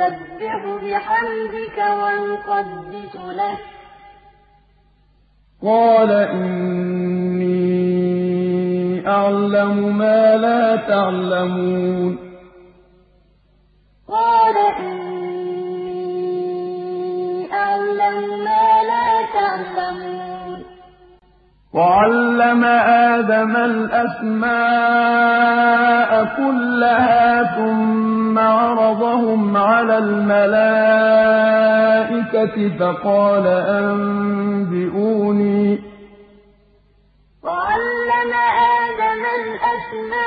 نسبح بحمدك ونقدس له. قال إني أعلم ما لا تعلمون. وعلم آدم الأسماء كلها ثم عرضهم على الملائكة فقال أنبئوني. وعلم آدم الأسماء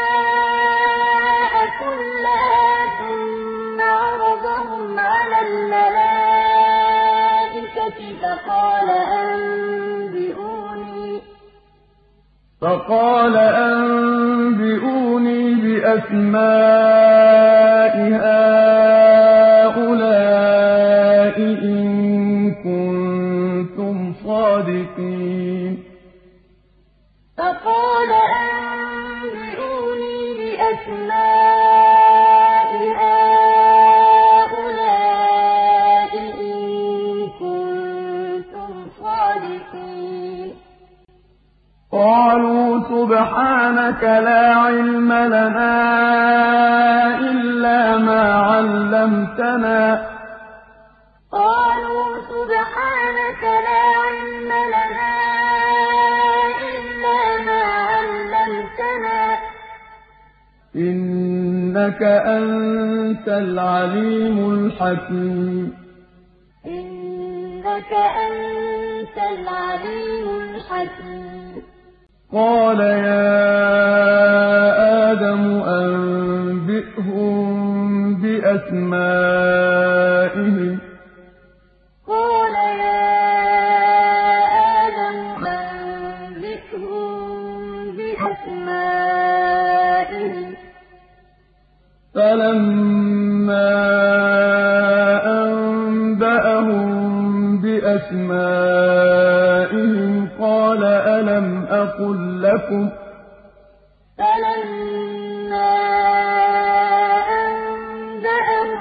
كلها ثم عرضهم على الملائكة فقال أنبئوني فقال أنبئوني بأسماء هؤلاء إن كنتم صادقين. فقال أنبئوني بأسماء سبحانك لا علم لنا إلا ما علمتنا. قالوا سبحانك لا علم لنا إلا ما علمتنا. إنك أنت العليم الحكيم. قال ألم أقل لكم فلما أنبأهم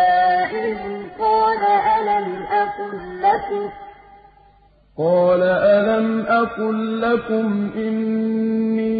بأسمائهم قال ألم أقل لكم قال ألم أقل لكم إني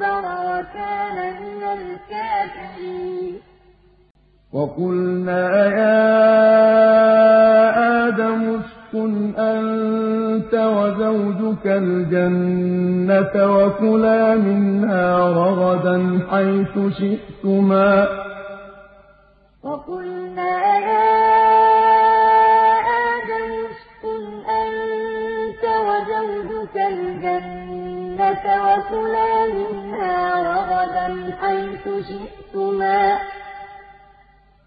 استكبر وكان من الكافرين وقلنا يا آدم اسكن أنت أنت وزوجك الجنة وكلا منها رغدا حيث شئتما وكلا منها رغدا حيث شئتما.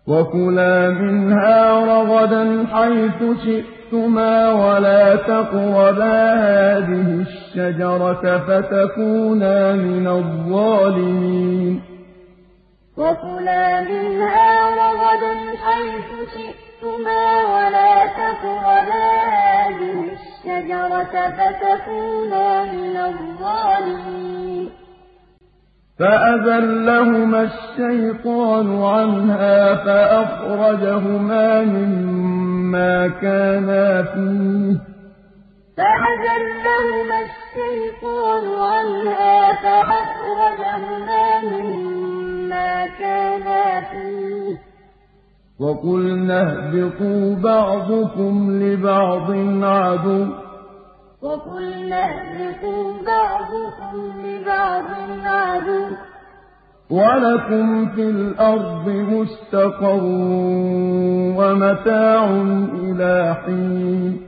وكلا منها رغدا حيث شئتما ولا تقربا هذه الشجرة فتكونا من الظالمين. وكلا منها رغدا حيث شئتما ولا تقربا الشجرة فتكونا من الظالمين. فأزلهما الشيطان عنها فأخرجهما مما كانا فيه. فأزلهما الشيطان عنها فأخرجهما مما كانا فيه. وقلنا اهبطوا بعضكم لبعض عدو. وقلنا اهبطوا بعضكم لبعض عدو ولكم في الأرض مستقر ومتاع إلى حين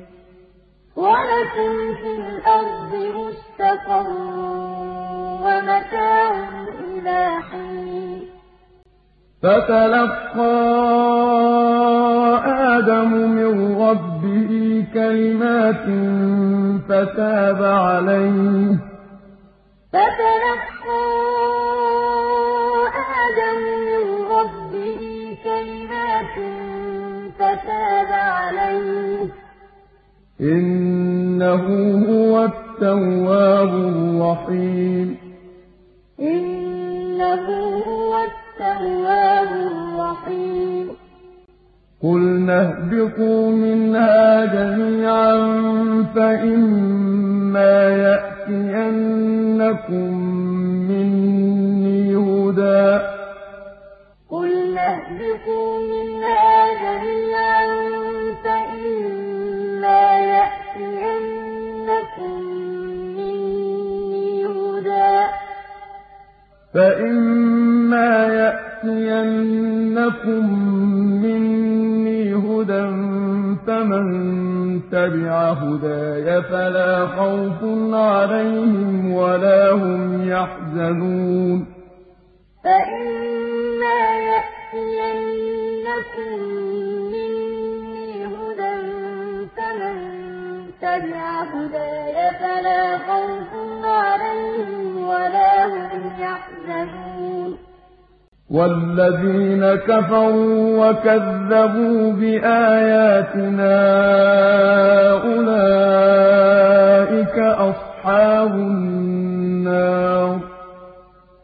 ولكم في الأرض مستقر ومتاع إلى حين فتلقى آدم من ربه كلمات فتاب عليه. فتلقى آدم من ربه كلمات فتاب عليه. إنه هو التواب الرحيم. إنه اهبطوا منها جميعا فإما يأتينكم مني هدى. فإما يأتينكم مني هدى. فمن تبع هداي فلا خوف عليهم ولا هم يحزنون. فإما يأتينكم مني هدى فمن تبع هداي فلا خوف عليهم ولا هم يحزنون. والذين كفروا وكذبوا بآياتنا أولئك أصحاب النار.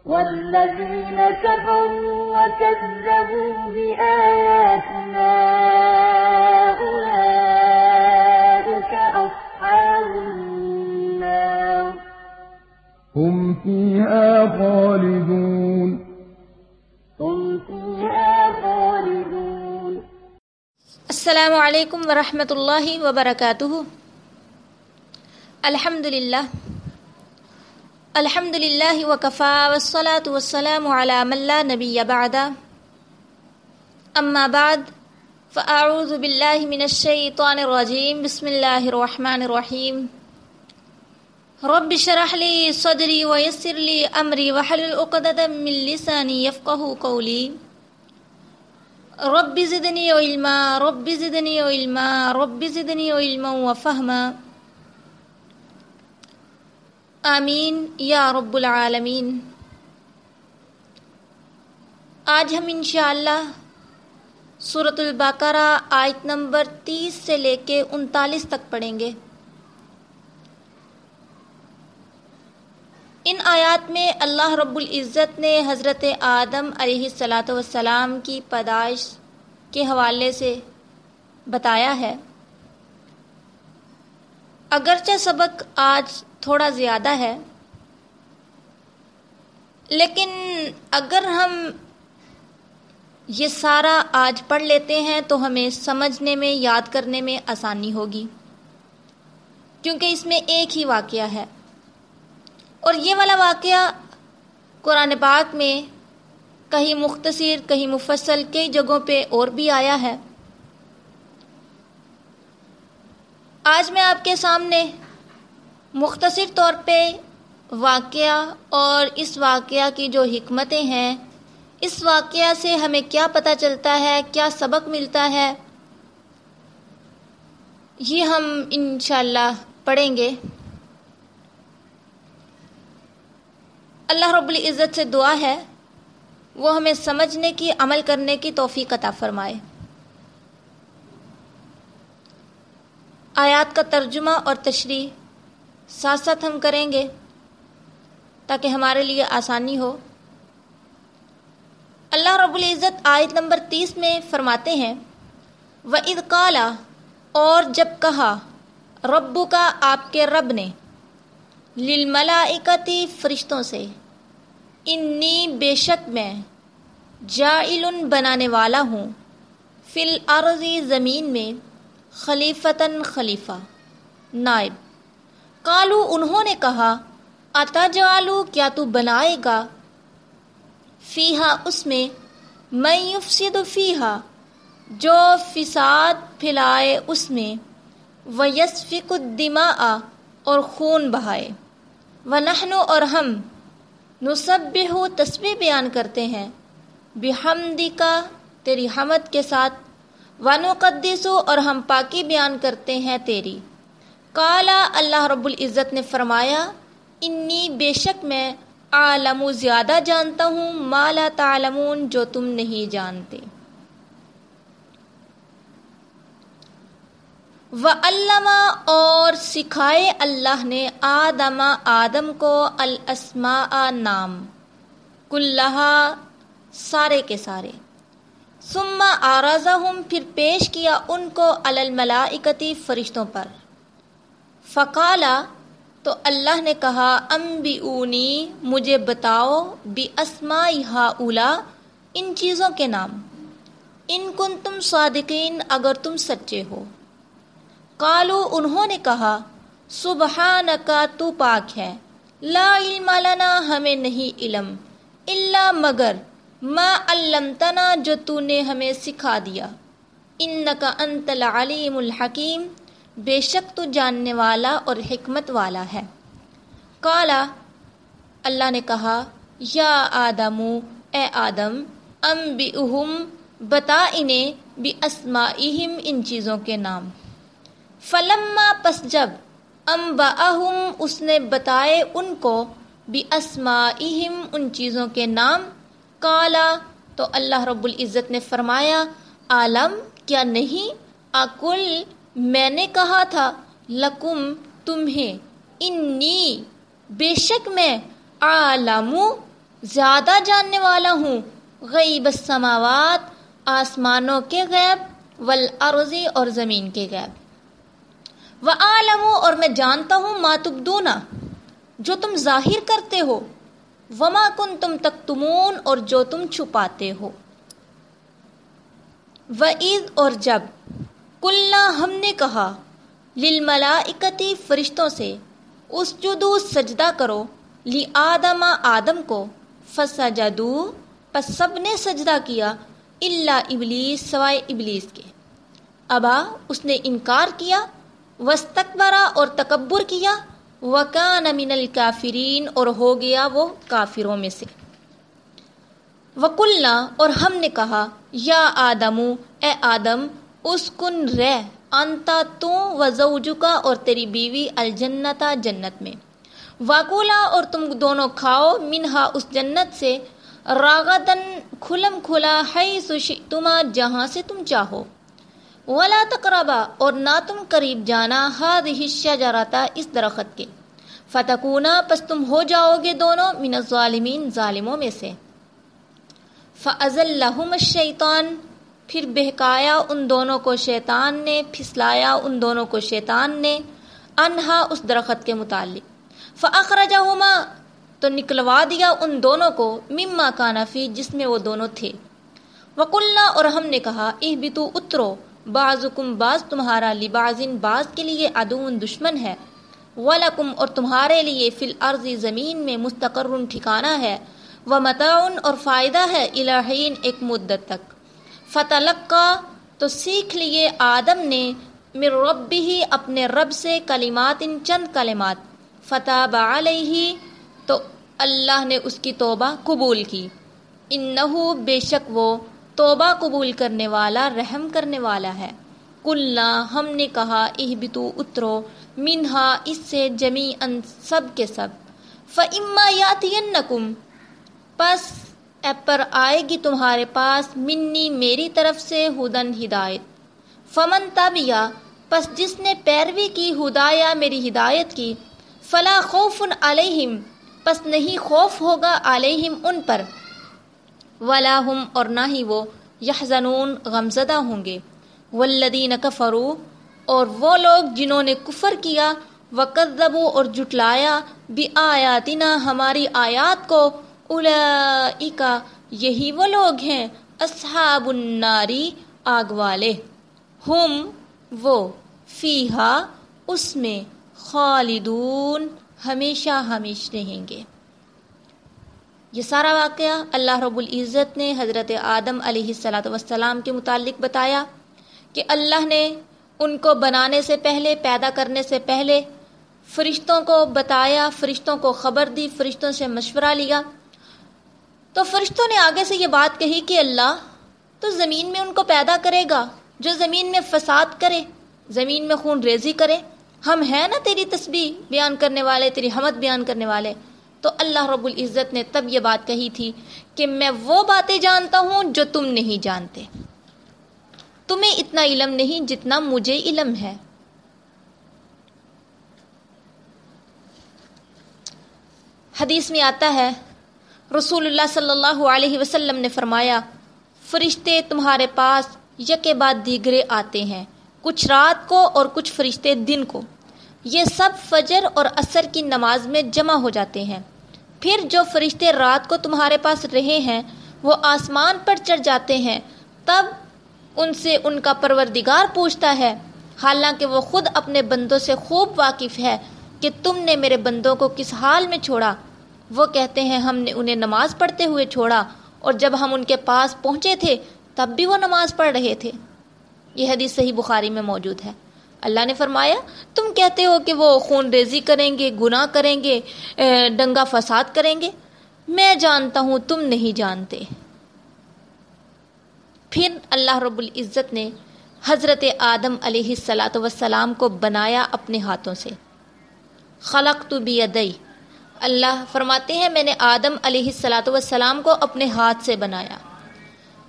والذين كفروا وكذبوا بآياتنا أولئك أصحاب النار. هم فيها خالدون. هم فيها خالدون السلام علیکم ورحمۃ اللہ وبرکاتہ۔ الحمد للہ الحمد للہ وکفا والصلاة والسلام على من لا نبی بعد۔ اما بعد، فاعوذ باللہ من الشیطان الرجیم، بسم اللہ الرحمن الرحیم۔ رب شرح لی صدری ویسر لی امری وحلل عقدۃ من لسانی یفقهوا قولی رب زدنی علما، رب زدنی علما، رب زدنی علما وفہما آمین یا رب العالمین. آج ہم انشاءاللہ صورت البقرہ آیت نمبر تیس سے لے کے انتالیس تک پڑھیں گے۔ ان آیات میں اللہ رب العزت نے حضرت آدم علیہ الصلاۃ والسلام کی پیدائش کے حوالے سے بتایا ہے۔ اگرچہ سبق آج تھوڑا زیادہ ہے، لیکن اگر ہم یہ سارا آج پڑھ لیتے ہیں تو ہمیں سمجھنے میں، یاد کرنے میں آسانی ہوگی، کیونکہ اس میں ایک ہی واقعہ ہے۔ اور یہ والا واقعہ قرآن پاک میں کہیں مختصر، کہیں مفصل، کئی جگہوں پہ اور بھی آیا ہے۔ آج میں آپ کے سامنے مختصر طور پہ واقعہ اور اس واقعہ کی جو حکمتیں ہیں، اس واقعہ سے ہمیں کیا پتہ چلتا ہے، کیا سبق ملتا ہے، یہ ہم انشاءاللہ پڑھیں گے۔ اللہ رب العزت سے دعا ہے، وہ ہمیں سمجھنے کی، عمل کرنے کی توفیق عطا فرمائے۔ آیات کا ترجمہ اور تشریح ساتھ ساتھ ہم کریں گے تاکہ ہمارے لیے آسانی ہو۔ اللہ رب العزت آیت نمبر تیس میں فرماتے ہیں و عید کالا اور جب کہا ربو کا آپ کے رب نے، للملائکتی فرشتوں سے انی بے شک میں جائل بنانے والا ہوں، فی الارضی زمین میں خلیفتاً خلیفہ، نائب۔ کالو انہوں نے کہا، اتا جالو کیا تو بنائے گا؟ فیہا، اس میں میں یفسد فیہا، جو فساد پھیلائے اس میں و یسفق الدماء، اور خون بہائے۔ و اور ہم نصبح تسبیح بیان کرتے ہیں۔ بحمدی کا تیری حمد کے ساتھ۔ ونقدسو، اور ہم پاکی بیان کرتے ہیں تیری۔ کالا اللہ رب العزت نے فرمایا، انی بے شک میں عالم زیادہ جانتا ہوں مالا تعلمون، جو تم نہیں جانتے۔ و علامہ اور سکھائے اللہ نے آدم آدم کو الاسماء نام، کلہا سارے کے سارے۔ ثم آرازہم پھر پیش کیا ان کو الملائکتی فرشتوں پر۔ فقالا تو اللہ نے کہا ام بی اونی مجھے بتاؤ بی اسما ہا اولا ان چیزوں کے نام۔ ان کن تم صادقین، اگر تم سچے ہو۔ کالو انہوں نے کہا سبحان کا تو پاک ہے، لا علم لنا، ہمیں نہیں علم اللہ مگر ما علمتنا، جو تو نے ہمیں سکھا دیا۔ انکا انت العلیم الحکیم، بے شک تو جاننے والا اور حکمت والا ہے۔ کالا اللہ نے کہا، یا آدم اے آدم ام بی بتا انہیں بھی اسماعیم ان چیزوں کے نام۔ فلما پس جب ام باہم اس نے بتائے ان کو بھی اسماعیم ان چیزوں کے نام کالا تو اللہ رب العزت نے فرمایا عالم کیا نہیں؟ اکل، میں نے کہا تھا، لکم، تمہیں۔ انی، بے شک میں عالم زیادہ جاننے والا ہوں۔ غیب السماوات، آسمانوں کے غیب والارضی اور زمین کے غیب۔ و عالم اور میں جانتا ہوں ماتبدونا جو تم ظاہر کرتے ہو، وما کن تم تک تمون اور جو تم چھپاتے ہو۔ و عید اور جب کلنا ہم نے کہا للملائکتی فرشتوں سے اس جدو سجدہ کرو لی آدم آدم کو فسجدو پس سب نے سجدہ کیا اللہ ابلیس سوائے ابلیس کے۔ ابا، اس نے انکار کیا وسطبرا اور تکبر کیا، وکان من الکافرین اور ہو گیا وہ کافروں میں سے۔ وکلنا اور ہم نے کہا، یا آدمو اے آدم اس کن رہ انتا تو و زوجکا اور تیری بیوی الجنتا جنت میں۔ واکولا اور تم دونوں کھاؤ منہا اس جنت سے راغدن کھلم کھلا ہے سشی تما جہاں سے تم چاہو۔ ولا تقربا اور نہ تم قریب جانا ہاد حصہ جراتا اس درخت کے۔ فتکونا پس تم ہو جاؤ گے دونوں من الظالمین ظالموں میں سے۔ فَأَزَلَّهُمَ الشَّيْطَانِ، پھر بہکایا ان دونوں کو شیطان نے، پھسلایا ان دونوں کو شیطان نے انہا اس درخت کے متعلق۔ فَأَخْرَجَهُمَا، تو نکلوا دیا ان دونوں کو، مما کانفی جس میں وہ دونوں تھے۔ وکلنا اور ہم نے کہا اہ بھی تو اترو۔ بعض کم بعض تمہارا لبازن بعض کے لیے ادون دشمن ہے۔ ولکم اور تمہارے لیے فی الارض زمین میں مستقر ٹھکانہ ہے۔ و متعن اور فائدہ ہے الہین ایک مدت تک۔ فتح تو سیکھ لیے آدم نے مر رب ہی اپنے رب سے کلمات ان چند کلمات۔ فتح علیہ تو اللہ نے اس کی توبہ قبول کی۔ انہو بے شک وہ توبہ قبول کرنے والا، رحم کرنے والا ہے۔ کلنا ہم نے کہا اہ بتو اترو۔ منہا، اس سے جمی ان سب کے سب۔ فعما یاتی پس پر آئے گی تمہارے پاس منی میری طرف سے ہدن ہدایت۔ فمن تب یا پس جس نے پیروی کی، ہدایا میری ہدایت کی۔ فلا خوف علیہم پس نہیں خوف ہوگا علیہم ان پر۔ ولا ہم اور نہ ہی وہ یحزنون، غمزدہ ہوں گے۔ والذین کفروا، اور وہ لوگ جنہوں نے کفر کیا، وکذبوا اور جٹلایا بھی آیاتنا ہماری آیات کو۔ اولئکا یہی وہ لوگ ہیں، اصحاب الناری، آگ والے۔ ہم وہ، فیہا، اس میں خالدون، ہمیشہ ہمیش رہیں گے۔ یہ سارا واقعہ اللہ رب العزت نے حضرت آدم علیہ السلاۃ وسلام کے متعلق بتایا کہ اللہ نے ان کو بنانے سے پہلے، پیدا کرنے سے پہلے فرشتوں کو بتایا، فرشتوں کو خبر دی، فرشتوں سے مشورہ لیا۔ تو فرشتوں نے آگے سے یہ بات کہی کہ اللہ تو زمین میں ان کو پیدا کرے گا، جو زمین میں فساد کرے، زمین میں خون ریزی کرے۔ ہم ہیں نا تیری تسبیح بیان کرنے والے، تیری حمد بیان کرنے والے۔ تو اللہ رب العزت نے تب یہ بات کہی تھی کہ میں وہ باتیں جانتا ہوں جو تم نہیں جانتے۔ تمہیں اتنا علم نہیں جتنا مجھے علم ہے۔ حدیث میں آتا ہے، رسول اللہ صلی اللہ علیہ وسلم نے فرمایا، فرشتے تمہارے پاس یکے بعد دیگرے آتے ہیں، کچھ رات کو اور کچھ فرشتے دن کو۔ یہ سب فجر اور عصر کی نماز میں جمع ہو جاتے ہیں۔ پھر جو فرشتے رات کو تمہارے پاس رہے ہیں، وہ آسمان پر چڑھ جاتے ہیں۔ تب ان سے ان کا پروردگار پوچھتا ہے، حالانکہ وہ خود اپنے بندوں سے خوب واقف ہے کہ تم نے میرے بندوں کو کس حال میں چھوڑا؟ وہ کہتے ہیں، ہم نے انہیں نماز پڑھتے ہوئے چھوڑا، اور جب ہم ان کے پاس پہنچے تھے، تب بھی وہ نماز پڑھ رہے تھے۔ یہ حدیث صحیح بخاری میں موجود ہے۔ اللہ نے فرمایا، تم کہتے ہو کہ وہ خون ریزی کریں گے، گناہ کریں گے ڈنگا فساد کریں گے۔ میں جانتا ہوں تم نہیں جانتے۔ پھر اللہ رب العزت نے حضرت آدم علیہ السلاۃ وسلام کو بنایا اپنے ہاتھوں سے۔ خلق تو بھی اللہ فرماتے ہیں، میں نے آدم علیہ السلاۃ وسلام کو اپنے ہاتھ سے بنایا۔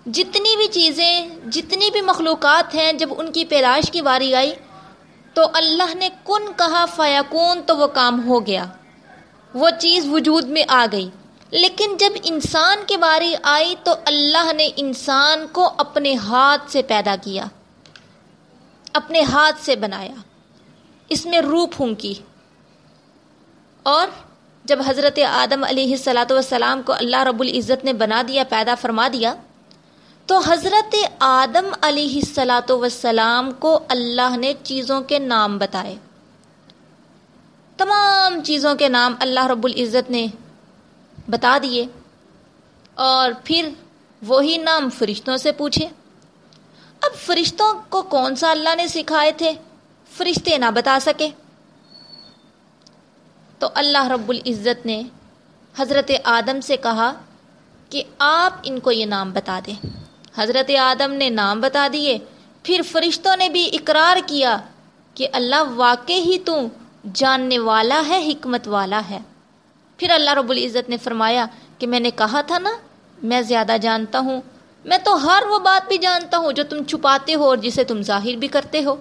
جتنی بھی چیزیں، جتنی بھی مخلوقات ہیں، جب ان کی پیدائش کی باری آئی تو اللہ نے کن کہا فیاکون تو وہ کام ہو گیا۔ وہ چیز وجود میں آ گئی۔ لیکن جب انسان کی باری آئی تو اللہ نے انسان کو اپنے ہاتھ سے پیدا کیا۔ اپنے ہاتھ سے بنایا۔ اس میں روح پھونکی۔ اور جب حضرت آدم علیہ السلاۃ والسلام کو اللہ رب العزت نے بنا دیا، پیدا فرما دیا تو حضرت آدم علیہ السلاۃ وسلام کو اللہ نے چیزوں کے نام بتائے۔ تمام چیزوں کے نام اللہ رب العزت نے بتا دیے اور پھر وہی نام فرشتوں سے پوچھے۔ اب فرشتوں کو کون سا اللہ نے سکھائے تھے؟ فرشتے نہ بتا سکے۔ تو اللہ رب العزت نے حضرت آدم سے کہا کہ آپ ان کو یہ نام بتا دیں۔ حضرت آدم نے نام بتا دیے، پھر فرشتوں نے بھی اقرار کیا کہ اللہ واقع ہی تو جاننے والا ہے، حکمت والا ہے۔ پھر اللہ رب العزت نے فرمایا کہ میں نے کہا تھا نا، میں زیادہ جانتا ہوں، میں تو ہر وہ بات بھی جانتا ہوں جو تم چھپاتے ہو اور جسے تم ظاہر بھی کرتے ہو۔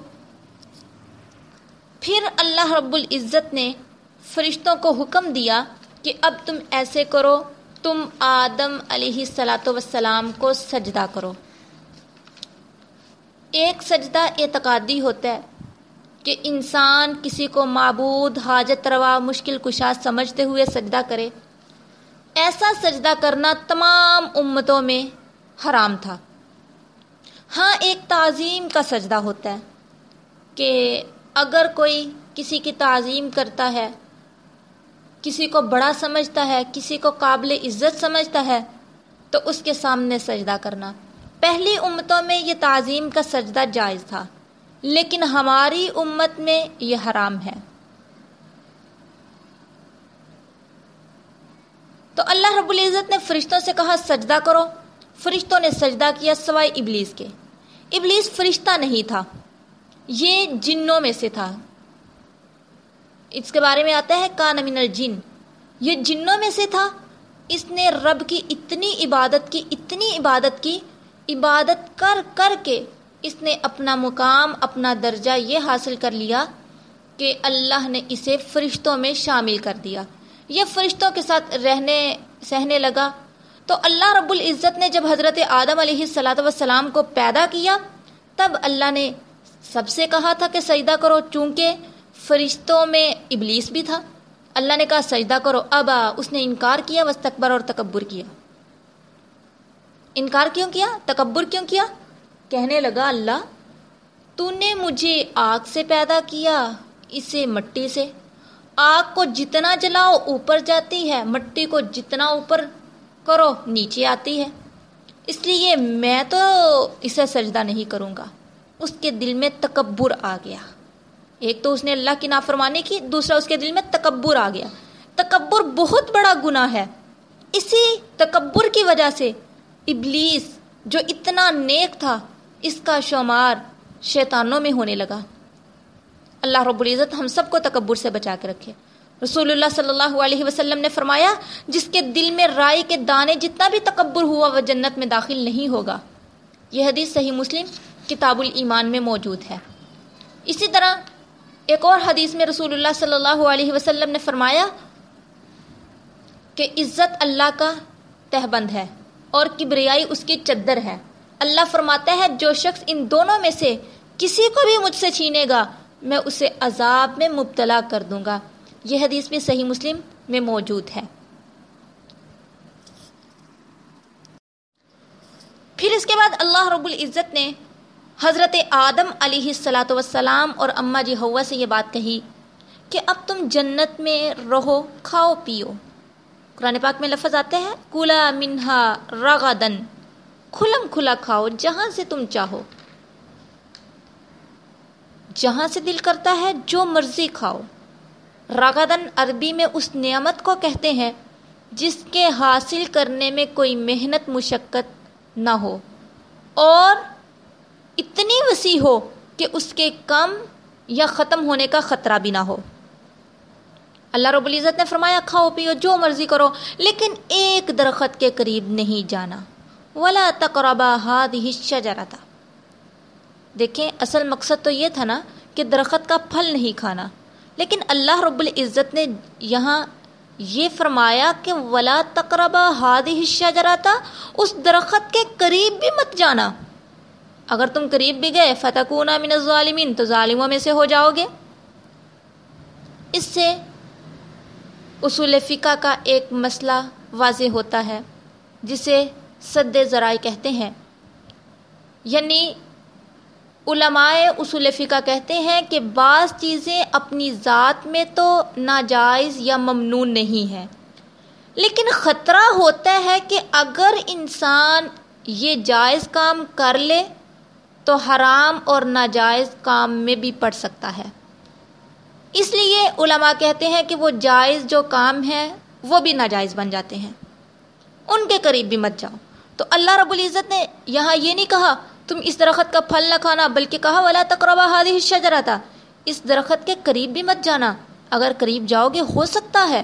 پھر اللہ رب العزت نے فرشتوں کو حکم دیا کہ اب تم ایسے کرو تم آدم علیہ السلاۃ وسلام کو سجدہ کرو۔ ایک سجدہ اعتقادی ہوتا ہے کہ انسان کسی کو معبود، حاجت روا، مشکل کشا سمجھتے ہوئے سجدہ کرے۔ ایسا سجدہ کرنا تمام امتوں میں حرام تھا۔ ہاں ایک تعظیم کا سجدہ ہوتا ہے کہ اگر کوئی کسی کی تعظیم کرتا ہے کسی کو بڑا سمجھتا ہے، کسی کو قابل عزت سمجھتا ہے، تو اس کے سامنے سجدہ کرنا۔ پہلی امتوں میں یہ تعظیم کا سجدہ جائز تھا، لیکن ہماری امت میں یہ حرام ہے۔ تو اللہ رب العزت نے فرشتوں سے کہا، سجدہ کرو۔ فرشتوں نے سجدہ کیا سوائے ابلیس کے۔ ابلیس فرشتہ نہیں تھا، یہ جنوں میں سے تھا۔ اس کے بارے میں آتا ہے، کان من الجن۔ یہ جنوں میں سے تھا۔ اس نے رب کی اتنی عبادت کی، اتنی عبادت کی۔ عبادت کر کر کے اس نے اپنا مقام، اپنا درجہ یہ حاصل کر لیا کہ اللہ نے اسے فرشتوں میں شامل کر دیا۔ یہ فرشتوں کے ساتھ رہنے، سہنے لگا۔ تو اللہ رب العزت نے جب حضرت آدم علیہ السلاۃ وسلام کو پیدا کیا، تب اللہ نے سب سے کہا تھا کہ سجدہ کرو، چونکہ فرشتوں میں ابلیس بھی تھا۔ اللہ نے کہا، سجدہ کرو۔ اب اس نے انکار کیا بس تکبر اور تکبر کیا۔ انکار کیوں کیا؟ تکبر کیوں کیا؟ کہنے لگا، اللہ، تو نے مجھے آگ سے پیدا کیا، اسے مٹی سے۔ آگ کو جتنا جلاؤ، اوپر جاتی ہے۔ مٹی کو جتنا اوپر کرو، نیچے آتی ہے۔ اس لیے میں تو اسے سجدہ نہیں کروں گا۔ اس کے دل میں تکبر آ گیا۔ ایک تو اس نے اللہ کی نافرمانی کی، دوسرا اس کے دل میں تکبر آ گیا۔ تکبر بہت بڑا گناہ ہے۔ اسی تکبر کی وجہ سے ابلیس، جو اتنا نیک تھا، اس کا شمار شیطانوں میں ہونے لگا۔ اللہ رب العزت ہم سب کو تکبر سے بچا کے رکھے۔ رسول اللہ صلی اللہ علیہ وسلم نے فرمایا، جس کے دل میں رائے کے دانے جتنا بھی تکبر ہوا، وہ جنت میں داخل نہیں ہوگا۔ یہ حدیث صحیح مسلم کتاب الایمان میں موجود ہے۔ اسی طرح ایک اور حدیث میں رسول اللہ صلی اللہ علیہ وسلم نے فرمایا کہ عزت اللہ کا تہبند ہے اور کبریائی اس کی چدر ہے۔ اللہ فرماتا ہے، جو شخص ان دونوں میں سے کسی کو بھی مجھ سے چھینے گا، میں اسے عذاب میں مبتلا کر دوں گا۔ یہ حدیث بھی صحیح مسلم میں موجود ہے۔ پھر اس کے بعد اللہ رب العزت نے حضرت آدم علیہ السلاۃ وسلام اور اماں جی ہوا سے یہ بات کہی کہ اب تم جنت میں رہو، کھاؤ، پیو۔ قرآن پاک میں لفظ آتے ہیں کلا منہا رغدن کھلم کھلا کھاؤ جہاں سے تم چاہو۔ جہاں سے دل کرتا ہے جو مرضی کھاؤ۔ رغدن عربی میں اس نعمت کو کہتے ہیں جس کے حاصل کرنے میں کوئی محنت، مشقت نہ ہو۔ اور اتنی وسیع ہو کہ اس کے کم یا ختم ہونے کا خطرہ بھی نہ ہو۔ اللہ رب العزت نے فرمایا، کھاؤ، پیو، جو مرضی کرو، لیکن ایک درخت کے قریب نہیں جانا۔ ولا تقربا ہاد شجرہ تھا دیکھیں، اصل مقصد تو یہ تھا نا کہ درخت کا پھل نہیں کھانا۔ لیکن اللہ رب العزت نے یہاں یہ فرمایا کہ ولا تقربا ہاد شجرہ تھا اس درخت کے قریب بھی مت جانا۔ اگر تم قریب بھی گئے فتح من الظالمین، تو ظالموں میں سے ہو جاؤ گے۔ اس سے اصول فقہ کا ایک مسئلہ واضح ہوتا ہے، جسے صد ذرائع کہتے ہیں۔ یعنی علماء اصول فقہ کہتے ہیں کہ بعض چیزیں اپنی ذات میں تو ناجائز یا ممنون نہیں ہے لیکن خطرہ ہوتا ہے کہ اگر انسان یہ جائز کام کر لے تو حرام اور ناجائز کام میں بھی پڑ سکتا ہے۔ اس لیے علماء کہتے ہیں کہ وہ جائز جو کام ہے وہ بھی ناجائز بن جاتے ہیں۔ ان کے قریب بھی مت جاؤ۔ تو اللہ رب العزت نے یہاں یہ نہیں کہا، تم اس درخت کا پھل نہ کھانا، بلکہ کہا، ولا تقربا ہادی شجرہ تھا اس درخت کے قریب بھی مت جانا۔ اگر قریب جاؤ گے، ہو سکتا ہے۔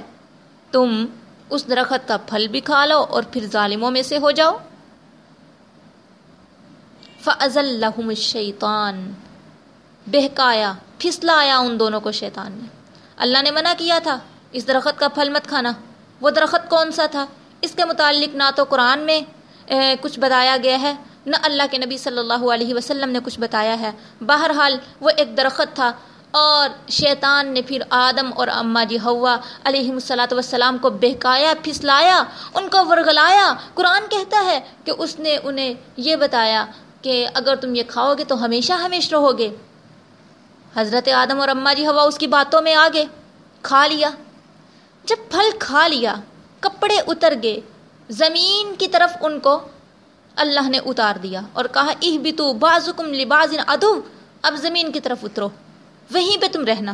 تم اس درخت کا پھل بھی کھا لو اور پھر ظالموں میں سے ہو جاؤ۔ فض الحم الشیطان بہکایا پھسلایا ان دونوں کو شیطان نے۔ اللہ نے منع کیا تھا، اس درخت کا پھل مت کھانا۔ وہ درخت کون سا تھا؟ اس کے متعلق نہ تو قرآن میں کچھ بتایا گیا ہے، نہ اللہ کے نبی صلی اللہ علیہ وسلم نے کچھ بتایا ہے۔ بہرحال، وہ ایک درخت تھا اور شیطان نے پھر آدم اور اماں جی ہوا علیہ السلاۃ وسلام کو بہکایا، پھسلایا، ان کو ورگلایا قرآن کہتا ہے کہ اس نے انہیں یہ بتایا کہ اگر تم یہ کھاؤ گے تو ہمیشہ ہمیش رہو گے۔ حضرت آدم اور اماں جی ہوا اس کی باتوں میں آ گئے کھا لیا۔ جب پھل کھا لیا، کپڑے اتر گئے، زمین کی طرف ان کو اللہ نے اتار دیا اور کہا اہ بھی تو بازم لباز ادو اب زمین کی طرف اترو، وہیں پہ تم رہنا۔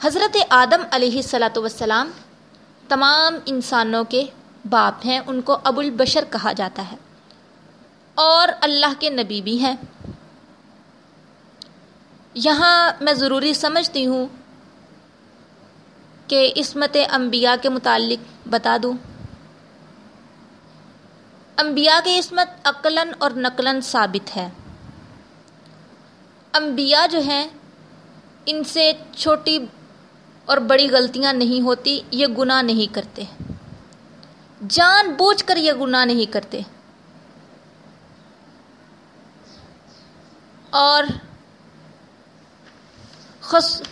حضرت آدم علیہ السلاۃ وسلام تمام انسانوں کے باپ ہیں، ان کو ابو البشر کہا جاتا ہے۔ اور اللہ کے نبی بھی ہیں۔ یہاں میں ضروری سمجھتی ہوں کہ عصمت انبیاء کے متعلق بتا دوں۔ انبیاء کی عصمت عقلاً اور نقلاً ثابت ہے۔ انبیاء جو ہیں، ان سے چھوٹی اور بڑی غلطیاں نہیں ہوتی، یہ گناہ نہیں کرتے۔ جان بوجھ کر یہ گناہ نہیں کرتے۔ اور خص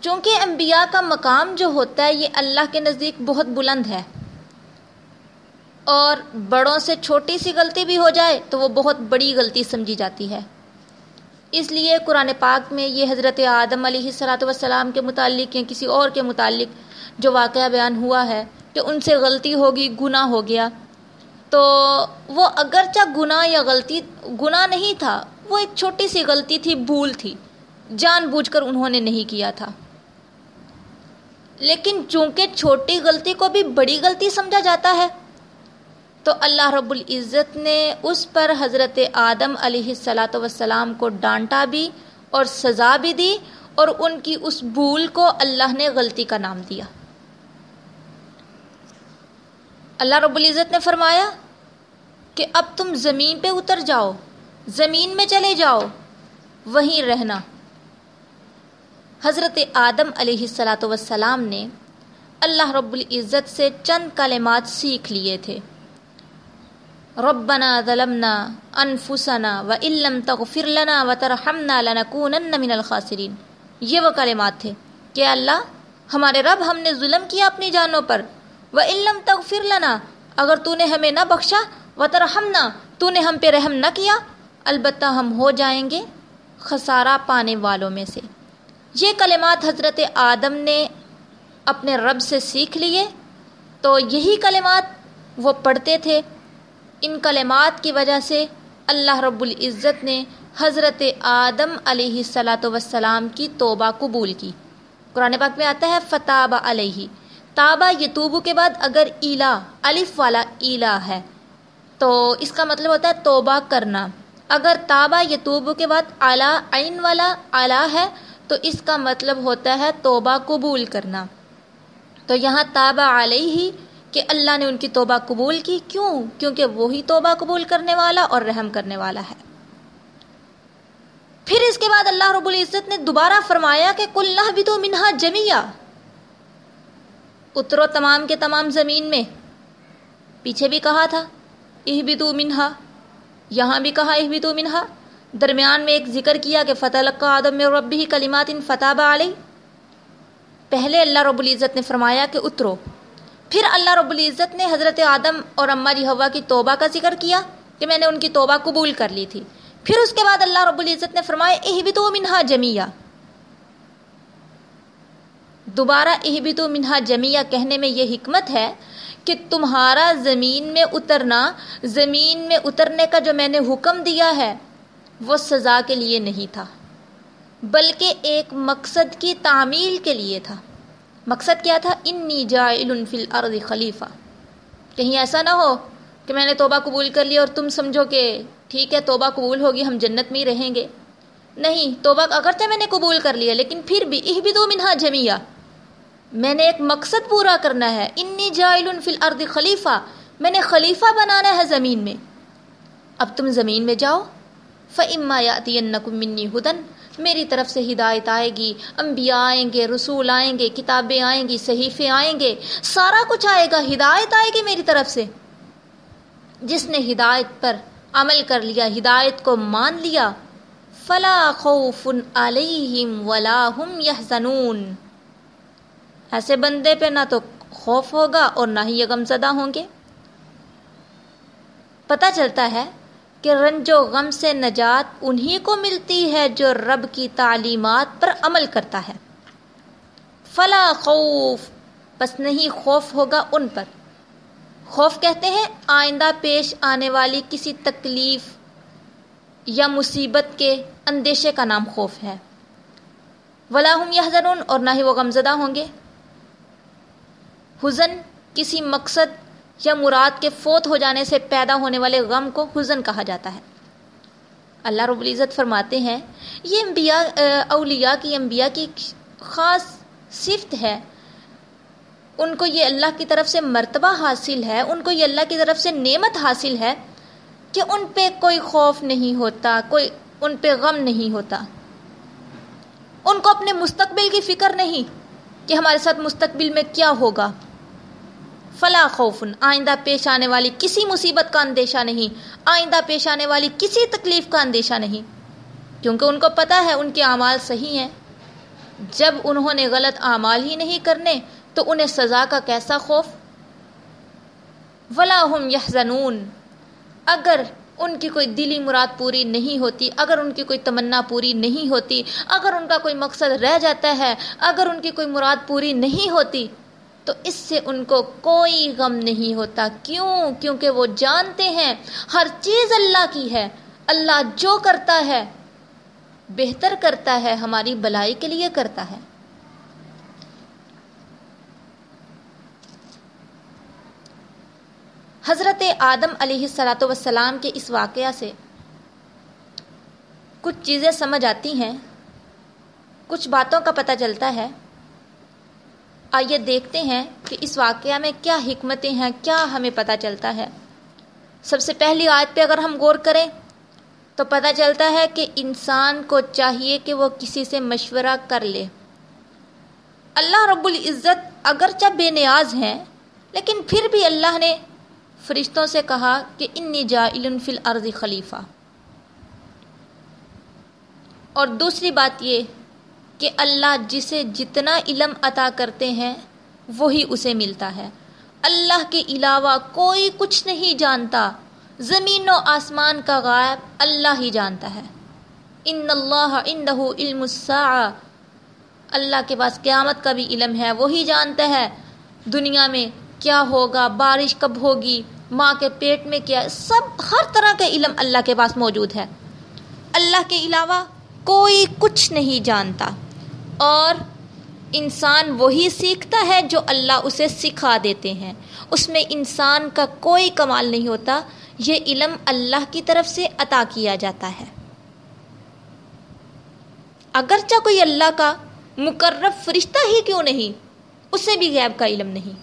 چونکہ انبیاء کا مقام جو ہوتا ہے، یہ اللہ کے نزدیک بہت بلند ہے۔ اور بڑوں سے چھوٹی سی غلطی بھی ہو جائے تو وہ بہت بڑی غلطی سمجھی جاتی ہے۔ اس لیے قرآن پاک میں یہ حضرت آدم علیہ صلاۃ والسلام کے متعلق یا کسی اور کے متعلق جو واقعہ بیان ہوا ہے کہ ان سے غلطی ہوگی، گناہ ہو گیا۔ تو وہ اگرچہ گناہ یا غلطی، گناہ نہیں تھا، وہ ایک چھوٹی سی غلطی تھی، بھول تھی۔ جان بوجھ کر انہوں نے نہیں کیا تھا۔ لیکن چونکہ چھوٹی غلطی کو بھی بڑی غلطی سمجھا جاتا ہے، تو اللہ رب العزت نے اس پر حضرت آدم علیہ السلاۃ وسلام کو ڈانٹا بھی اور سزا بھی دی اور ان کی اس بھول کو اللہ نے غلطی کا نام دیا۔ اللہ رب العزت نے فرمایا کہ اب تم زمین پہ اتر جاؤ، زمین میں چلے جاؤ، وہیں رہنا۔ حضرت آدم علیہ السلاۃ وسلام نے اللہ رب العزت سے چند کلمات سیکھ لیے تھے۔ ربنا ظلمنا انفسنا و علم تغفر لنا و ترحمنا لنکونن من الخاسرین۔ یہ وہ کلمات تھے کہ اللہ ہمارے رب ہم نے ظلم کیا اپنی جانوں پر۔ و علم تغفر لنا، اگر تو نے ہمیں نہ بخشا و ترحمنا تو نے ہم پہ رحم نہ کیا، البتہ ہم ہو جائیں گے خسارہ پانے والوں میں سے۔ یہ کلمات حضرت آدم نے اپنے رب سے سیکھ لیے۔ تو یہی کلمات وہ پڑھتے تھے۔ ان کلمات کی وجہ سے اللہ رب العزت نے حضرت آدم علیہ السلاۃ وسلام کی توبہ قبول کی۔ قرآن پاک میں آتا ہے فتح علیہ تابہ یتوبو کے بعد اگر ایلا الف والا ایلا ہے، تو اس کا مطلب ہوتا ہے توبہ کرنا۔ اگر تابہ یتوبو کے بعد اعلیٰ عین والا اعلیٰ ہے، تو اس کا مطلب ہوتا ہے توبہ قبول کرنا۔ تو یہاں تابہ علیہ کہ اللہ نے ان کی توبہ قبول کی۔ کیوں؟ کیونکہ وہی توبہ قبول کرنے والا اور رحم کرنے والا ہے۔ پھر اس کے بعد اللہ رب العزت نے دوبارہ فرمایا کہ کل نہ بھی تو منہا جمیا اترو تمام کے تمام زمین میں۔ پیچھے بھی کہا تھا اہ بھی تو منہا۔ یہاں بھی کہا اہ بھی تو منہا۔ درمیان میں ایک ذکر کیا کہ فتح لقا آدم میں ربی ہی کلیمات ان فتح علی۔ پہلے اللہ رب العزت نے فرمایا کہ اترو۔ پھر اللہ رب العزت نے حضرت آدم اور اماں جی ہوا کی توبہ کا ذکر کیا کہ میں نے ان کی توبہ قبول کر لی تھی۔ پھر اس کے بعد اللہ رب العزت نے فرمایا اہ بھی تو منہا جمیا دوبارہ اہ بھی تو منہا جمیا کہنے میں یہ حکمت ہے کہ تمہارا زمین میں اترنا، زمین میں اترنے کا جو میں نے حکم دیا ہے، وہ سزا کے لیے نہیں تھا، بلکہ ایک مقصد کی تعمیل کے لیے تھا۔ مقصد کیا تھا؟ انی جائل فی الارض خلیفہ۔ کہیں ایسا نہ ہو کہ میں نے توبہ قبول کر لی اور تم سمجھو کہ ٹھیک ہے، توبہ قبول ہوگی، ہم جنت میں ہی رہیں گے۔ نہیں، توبہ اگرچہ میں نے قبول کر لیا، لیکن پھر بھی اہ بھی دو منہا جمیا میں نے ایک مقصد پورا کرنا ہے۔ انی جائل فی الارض خلیفہ۔ میں نے خلیفہ بنانا ہے زمین میں۔ اب تم زمین میں جاؤ۔ فعما یاتی منی ہدن میری طرف سے ہدایت آئے گی۔ انبیاء آئیں گے، رسول آئیں گے، کتابیں آئیں گی، صحیفے آئیں گے۔ سارا کچھ آئے گا۔ ہدایت آئے گی میری طرف سے۔ جس نے ہدایت پر عمل کر لیا، ہدایت کو مان لیا، فلا خوف علیہم ولا هم يحزنون ایسے بندے پہ نہ تو خوف ہوگا اور نہ ہی یہ غم زدہ ہوں گے۔ پتہ چلتا ہے کہ رنج و غم سے نجات انہی کو ملتی ہے جو رب کی تعلیمات پر عمل کرتا ہے۔ فلا خوف بس نہیں خوف ہوگا ان پر۔ خوف کہتے ہیں آئندہ پیش آنے والی کسی تکلیف یا مصیبت کے اندیشے کا نام خوف ہے۔ ولاحم یا اور نہ ہی وہ غمزدہ ہوں گے۔ حزن کسی مقصد یا مراد کے فوت ہو جانے سے پیدا ہونے والے غم کو حزن کہا جاتا ہے۔ اللہ رب العزت فرماتے ہیں، یہ انبیاء، اولیاء کی انبیاء کی خاص صفت ہے۔ ان کو یہ اللہ کی طرف سے مرتبہ حاصل ہے، ان کو یہ اللہ کی طرف سے نعمت حاصل ہے کہ ان پہ کوئی خوف نہیں ہوتا، کوئی ان پہ غم نہیں ہوتا۔ ان کو اپنے مستقبل کی فکر نہیں کہ ہمارے ساتھ مستقبل میں کیا ہوگا۔ فلا خوف، آئندہ پیش آنے والی کسی مصیبت کا اندیشہ نہیں، آئندہ پیش آنے والی کسی تکلیف کا اندیشہ نہیں۔ کیونکہ ان کو پتہ ہے ان کے اعمال صحیح ہیں۔ جب انہوں نے غلط اعمال ہی نہیں کرنے، تو انہیں سزا کا کیسا خوف؟ ولا ہم یحزنون۔ اگر ان کی کوئی دلی مراد پوری نہیں ہوتی، اگر ان کی کوئی تمنا پوری نہیں ہوتی، اگر ان کا کوئی مقصد رہ جاتا ہے، اگر ان کی کوئی مراد پوری نہیں ہوتی تو اس سے ان کو کوئی غم نہیں ہوتا۔ کیوں؟ کیونکہ وہ جانتے ہیں ہر چیز اللہ کی ہے۔ اللہ جو کرتا ہے، بہتر کرتا ہے، ہماری بلائی کے لیے کرتا ہے۔ حضرت آدم علیہ السلاۃ وسلام کے اس واقعہ سے کچھ چیزیں سمجھ آتی ہیں۔ کچھ باتوں کا پتہ چلتا ہے۔ آئیے دیکھتے ہیں کہ اس واقعہ میں کیا حکمتیں ہیں، کیا ہمیں پتہ چلتا ہے۔ سب سے پہلی آیت پہ اگر ہم غور کریں تو پتہ چلتا ہے کہ انسان کو چاہیے کہ وہ کسی سے مشورہ کر لے۔ اللہ رب العزت اگرچہ بے نیاز ہیں، لیکن پھر بھی اللہ نے فرشتوں سے کہا کہ انی جا فی الارض خلیفہ۔ اور دوسری بات یہ کہ اللہ جسے جتنا علم عطا کرتے ہیں، وہی اسے ملتا ہے۔ اللہ کے علاوہ کوئی کچھ نہیں جانتا۔ زمین و آسمان کا غائب اللہ ہی جانتا ہے۔ ان اللہ عندہ علم الساعہ اللہ کے پاس قیامت کا بھی علم ہے، وہی جانتا ہے۔ دنیا میں کیا ہوگا، بارش کب ہوگی، ماں کے پیٹ میں کیا، سب ہر طرح کا علم اللہ کے پاس موجود ہے۔ اللہ کے علاوہ کوئی کچھ نہیں جانتا۔ اور انسان وہی سیکھتا ہے جو اللہ اسے سکھا دیتے ہیں۔ اس میں انسان کا کوئی کمال نہیں ہوتا۔ یہ علم اللہ کی طرف سے عطا کیا جاتا ہے۔ اگرچہ کوئی اللہ کا مقرب فرشتہ ہی کیوں نہیں، اسے بھی غیب کا علم نہیں۔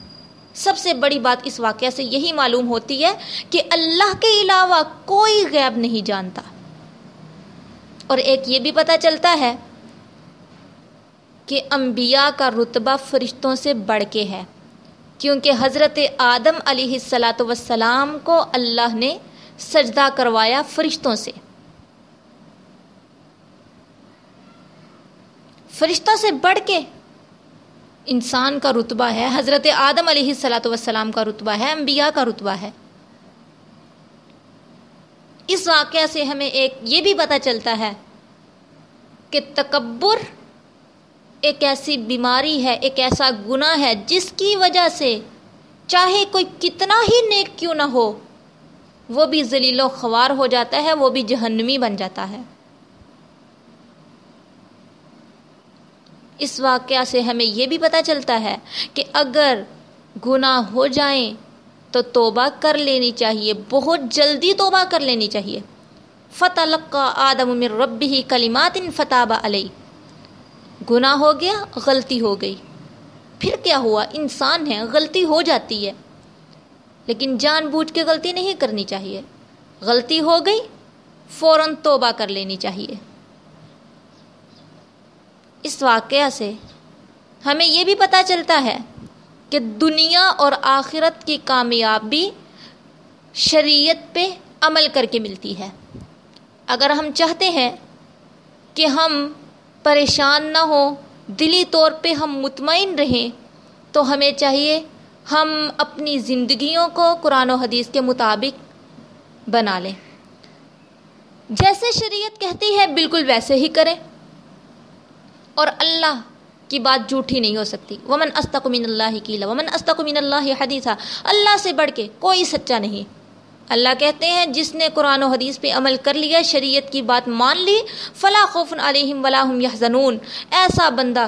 سب سے بڑی بات اس واقعہ سے یہی معلوم ہوتی ہے کہ اللہ کے علاوہ کوئی غیب نہیں جانتا۔ اور ایک یہ بھی پتہ چلتا ہے کہ انبیاء کا رتبہ فرشتوں سے بڑھ کے ہے۔ کیونکہ حضرت آدم علیہ السلاۃ وسلام کو اللہ نے سجدہ کروایا فرشتوں سے۔ فرشتوں سے بڑھ کے انسان کا رتبہ ہے، حضرت آدم علیہ السلاۃ وسلام کا رتبہ ہے، انبیاء کا رتبہ ہے۔ اس واقعہ سے ہمیں ایک یہ بھی پتہ چلتا ہے کہ تکبر ایک ایسی بیماری ہے، ایک ایسا گناہ ہے جس کی وجہ سے چاہے کوئی کتنا ہی نیک کیوں نہ ہو، وہ بھی ذلیل و خوار ہو جاتا ہے، وہ بھی جہنمی بن جاتا ہے۔ اس واقعہ سے ہمیں یہ بھی پتہ چلتا ہے کہ اگر گناہ ہو جائیں تو توبہ کر لینی چاہیے، بہت جلدی توبہ کر لینی چاہیے۔ فتح لقا آدم میں رب ہی کلیمات ان فتح علیہ گناہ ہو گیا، غلطی ہو گئی۔ پھر کیا ہوا؟ انسان ہے، غلطی ہو جاتی ہے۔ لیکن جان بوجھ کے غلطی نہیں کرنی چاہیے۔ غلطی ہو گئی، فوراً توبہ کر لینی چاہیے۔ اس واقعہ سے ہمیں یہ بھی پتہ چلتا ہے کہ دنیا اور آخرت کی کامیابی شریعت پہ عمل کر کے ملتی ہے۔ اگر ہم چاہتے ہیں کہ ہم پریشان نہ ہوں، دلی طور پہ ہم مطمئن رہیں، تو ہمیں چاہیے ہم اپنی زندگیوں کو قرآن و حدیث کے مطابق بنا لیں۔ جیسے شریعت کہتی ہے، بالکل ویسے ہی کریں۔ اور اللہ کی بات جھوٹھی نہیں ہو سکتی۔ ومن استقمین اللہ کی ومن استقمین اللہ حدیثہ اللہ سے بڑھ کے کوئی سچا نہیں۔ اللہ کہتے ہیں، جس نے قرآن و حدیث پہ عمل کر لیا، شریعت کی بات مان لی، فلا خوف علیہم ولاحم یحزنون۔ ایسا بندہ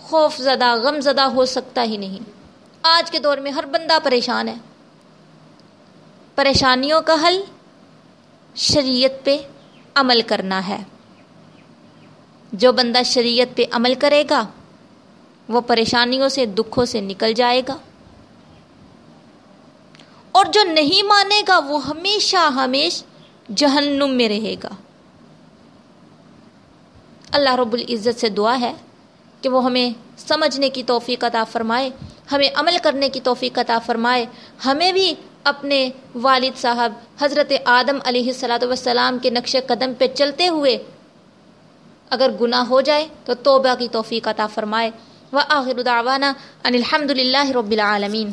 خوف زدہ، غم زدہ ہو سکتا ہی نہیں۔ آج کے دور میں ہر بندہ پریشان ہے۔ پریشانیوں کا حل شریعت پہ عمل کرنا ہے۔ جو بندہ شریعت پہ عمل کرے گا، وہ پریشانیوں سے، دکھوں سے نکل جائے گا۔ اور جو نہیں مانے گا وہ ہمیشہ ہمیش جہنم میں رہے گا۔ اللہ رب العزت سے دعا ہے کہ وہ ہمیں سمجھنے کی توفیق عطا فرمائے، ہمیں عمل کرنے کی توفیق عطا فرمائے۔ ہمیں بھی اپنے والد صاحب حضرت آدم علیہ السلاۃ وسلام کے نقش قدم پہ چلتے ہوئے اگر گناہ ہو جائے تو توبہ کی توفیق عطا فرمائے۔ و آخر دعوانا ان الحمد للہ رب العالمین۔